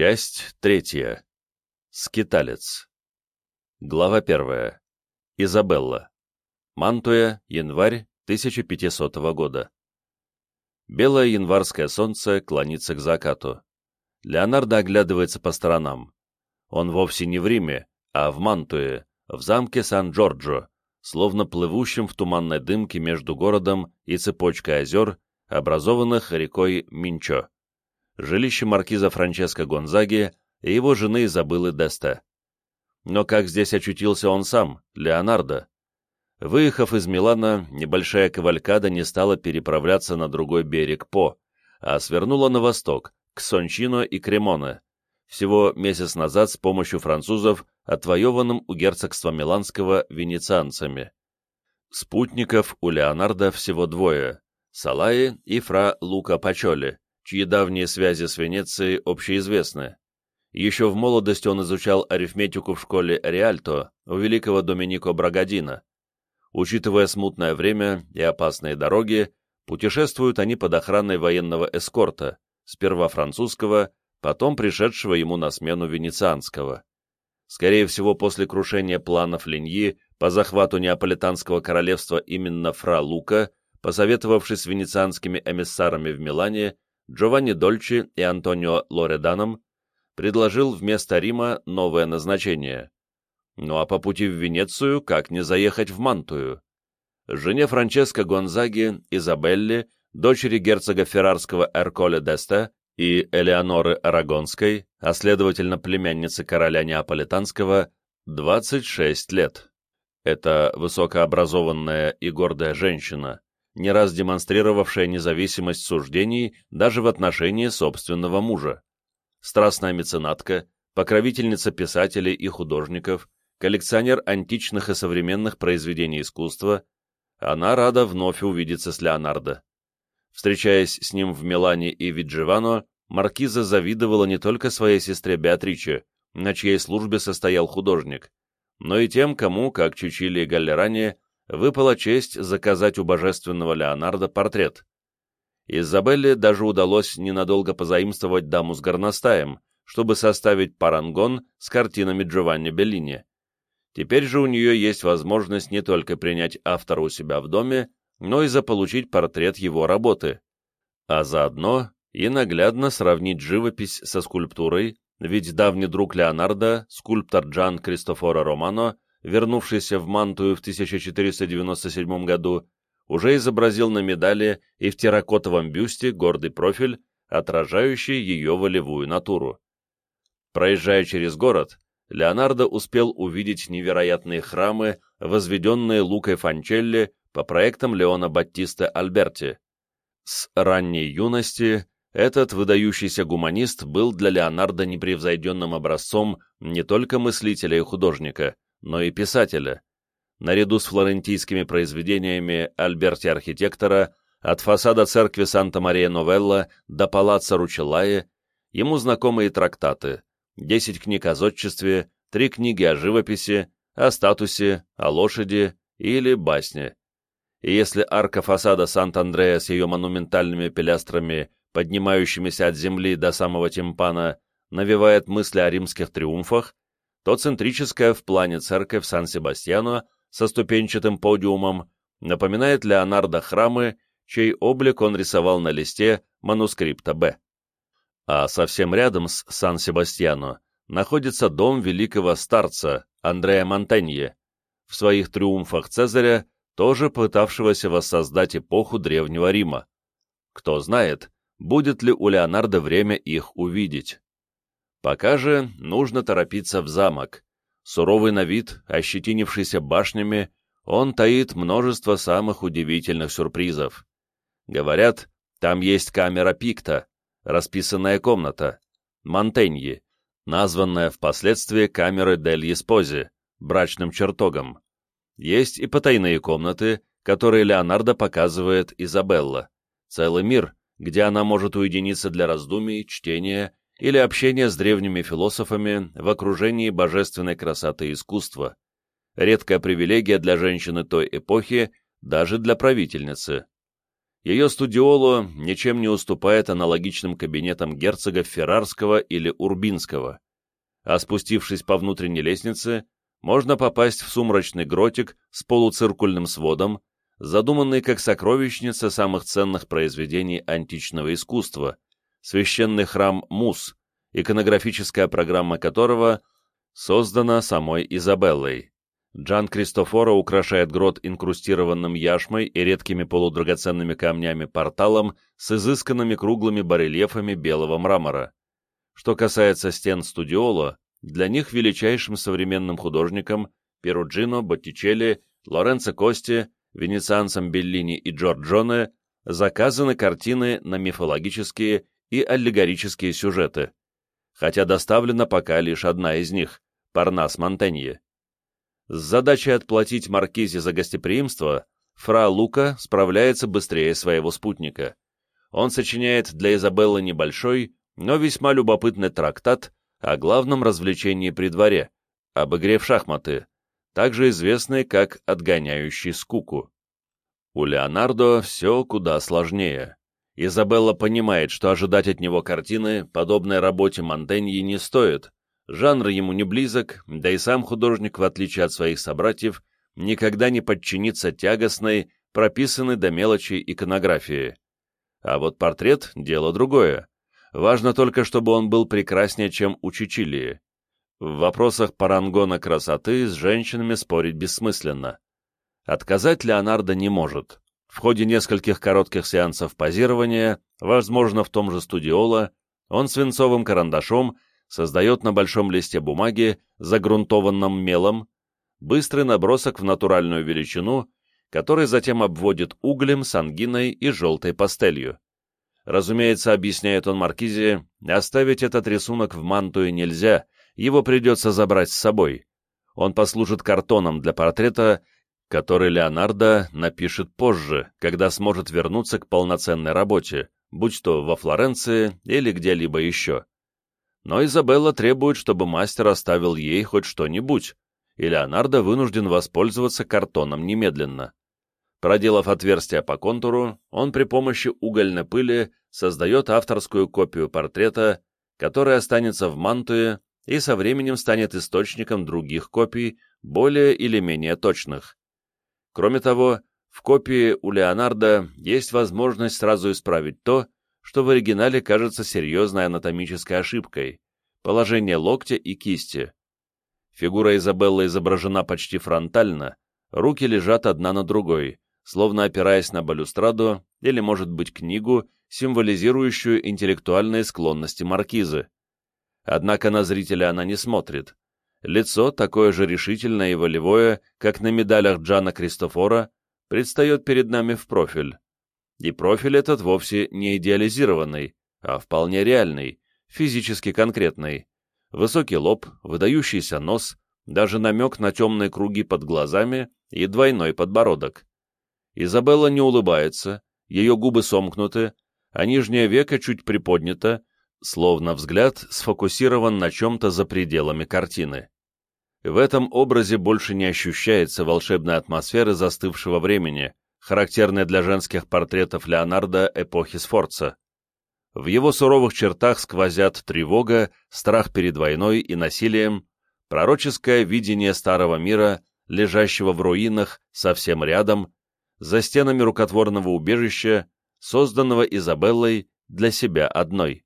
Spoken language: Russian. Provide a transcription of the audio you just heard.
Часть третья. Скиталец. Глава первая. Изабелла. Мантуя, январь 1500 года. Белое январское солнце клонится к закату. Леонардо оглядывается по сторонам. Он вовсе не в Риме, а в Мантуе, в замке Сан-Джорджо, словно плывущем в туманной дымке между городом и цепочкой озер, образованных рекой Минчо жилище маркиза Франческо Гонзаги и его жены Изабеллы Деста. Но как здесь очутился он сам, Леонардо? Выехав из Милана, небольшая кавалькада не стала переправляться на другой берег По, а свернула на восток, к Сончино и Кремоне, всего месяц назад с помощью французов, отвоеванным у герцогства Миланского венецианцами. Спутников у Леонардо всего двое – Салаи и фра Лука Пачоли, чьи давние связи с Венецией общеизвестны. Еще в молодости он изучал арифметику в школе Риальто у великого Доминико Брагадина. Учитывая смутное время и опасные дороги, путешествуют они под охраной военного эскорта, сперва французского, потом пришедшего ему на смену венецианского. Скорее всего, после крушения планов Линьи по захвату Неаполитанского королевства именно фра Лука, посоветовавшись с венецианскими эмиссарами в Милане, Джованни Дольчи и Антонио Лореданом предложил вместо Рима новое назначение. Ну а по пути в Венецию как не заехать в Мантую? Жене Франческо Гонзаги, Изабелле, дочери герцога Феррарского Эрколе Деста и Элеоноры Арагонской, а следовательно племянницы короля Неаполитанского, 26 лет. Это высокообразованная и гордая женщина, не раз демонстрировавшая независимость суждений даже в отношении собственного мужа. Страстная меценатка, покровительница писателей и художников, коллекционер античных и современных произведений искусства, она рада вновь увидеться с Леонардо. Встречаясь с ним в Милане и Видживано, маркиза завидовала не только своей сестре Беатриче, на чьей службе состоял художник, но и тем, кому, как Чучили и Галлерани, выпала честь заказать у божественного Леонардо портрет. Изабелле даже удалось ненадолго позаимствовать даму с горностаем, чтобы составить парангон с картинами Джованни Беллини. Теперь же у нее есть возможность не только принять автора у себя в доме, но и заполучить портрет его работы, а заодно и наглядно сравнить живопись со скульптурой, ведь давний друг Леонардо, скульптор Джан Кристофоро Романо, вернувшийся в Мантую в 1497 году, уже изобразил на медали и в терракотовом бюсте гордый профиль, отражающий ее волевую натуру. Проезжая через город, Леонардо успел увидеть невероятные храмы, возведенные Лукой Фанчелли по проектам Леона Баттиста Альберти. С ранней юности этот выдающийся гуманист был для Леонардо непревзойденным образцом не только мыслителя и художника, но и писателя. Наряду с флорентийскими произведениями Альберти-архитектора от фасада церкви Санта-Мария-Новелла до палаца Ручеллае ему знакомые трактаты, 10 книг о зодчестве, три книги о живописи, о статусе, о лошади или басне. И если арка фасада Сант-Андреа с ее монументальными пилястрами, поднимающимися от земли до самого тимпана, навевает мысли о римских триумфах, то центрическая в плане церковь Сан-Себастьяно со ступенчатым подиумом напоминает Леонардо храмы, чей облик он рисовал на листе манускрипта Б. А совсем рядом с Сан-Себастьяно находится дом великого старца Андрея Монтенье, в своих триумфах Цезаря, тоже пытавшегося воссоздать эпоху Древнего Рима. Кто знает, будет ли у Леонардо время их увидеть. Пока же нужно торопиться в замок. Суровый на вид, ощетинившийся башнями, он таит множество самых удивительных сюрпризов. Говорят, там есть камера Пикта, расписанная комната, Монтеньи, названная впоследствии камерой Дель Еспози, брачным чертогом. Есть и потайные комнаты, которые Леонардо показывает Изабелла. Целый мир, где она может уединиться для раздумий, чтения или общение с древними философами в окружении божественной красоты искусства, редкая привилегия для женщины той эпохи, даже для правительницы. ее студиоло ничем не уступает аналогичным кабинетам герцога Феррарского или Урбинского, а спустившись по внутренней лестнице, можно попасть в сумрачный гротик с полуциркульным сводом, задуманный как сокровищница самых ценных произведений античного искусства, священный храм Мус, иконографическая программа которого создана самой Изабеллой. Джан Кристофоро украшает грот инкрустированным яшмой и редкими полудрагоценными камнями порталом с изысканными круглыми барельефами белого мрамора. Что касается стен студиоло, для них величайшим современным художникам Перуджино, Боттичелли, Лоренцо Кости, венецианцам Беллини и Джорджоне заказаны картины на мифологические и аллегорические сюжеты, хотя доставлена пока лишь одна из них – Парнас Монтенье. С задачей отплатить Маркизе за гостеприимство фра Лука справляется быстрее своего спутника. Он сочиняет для Изабеллы небольшой, но весьма любопытный трактат о главном развлечении при дворе, об игре в шахматы, также известный как «отгоняющий скуку». У Леонардо все куда сложнее. Изабелла понимает, что ожидать от него картины, подобной работе Монтеньи, не стоит. Жанр ему не близок, да и сам художник, в отличие от своих собратьев, никогда не подчинится тягостной, прописанной до мелочи иконографии. А вот портрет — дело другое. Важно только, чтобы он был прекраснее, чем у Чичилии. В вопросах парангона красоты с женщинами спорить бессмысленно. Отказать Леонардо не может. В ходе нескольких коротких сеансов позирования, возможно, в том же студиоло, он свинцовым карандашом создает на большом листе бумаги, загрунтованном мелом, быстрый набросок в натуральную величину, который затем обводит углем, сангиной и желтой пастелью. Разумеется, объясняет он Маркизе, оставить этот рисунок в мантуе нельзя, его придется забрать с собой. Он послужит картоном для портрета, который Леонардо напишет позже, когда сможет вернуться к полноценной работе, будь то во Флоренции или где-либо еще. Но Изабелла требует, чтобы мастер оставил ей хоть что-нибудь, и Леонардо вынужден воспользоваться картоном немедленно. Проделав отверстие по контуру, он при помощи угольной пыли создает авторскую копию портрета, которая останется в мантуе и со временем станет источником других копий, более или менее точных. Кроме того, в копии у Леонардо есть возможность сразу исправить то, что в оригинале кажется серьезной анатомической ошибкой – положение локтя и кисти. Фигура Изабеллы изображена почти фронтально, руки лежат одна на другой, словно опираясь на балюстраду или, может быть, книгу, символизирующую интеллектуальные склонности маркизы. Однако на зрителя она не смотрит. Лицо, такое же решительное и волевое, как на медалях Джана Кристофора, предстает перед нами в профиль. И профиль этот вовсе не идеализированный, а вполне реальный, физически конкретный. Высокий лоб, выдающийся нос, даже намек на темные круги под глазами и двойной подбородок. Изабелла не улыбается, ее губы сомкнуты, а нижнее веко чуть приподнято, словно взгляд сфокусирован на чем-то за пределами картины. В этом образе больше не ощущается волшебной атмосферы застывшего времени, характерной для женских портретов Леонардо эпохи Сфорца. В его суровых чертах сквозят тревога, страх перед войной и насилием, пророческое видение старого мира, лежащего в руинах, совсем рядом, за стенами рукотворного убежища, созданного Изабеллой для себя одной.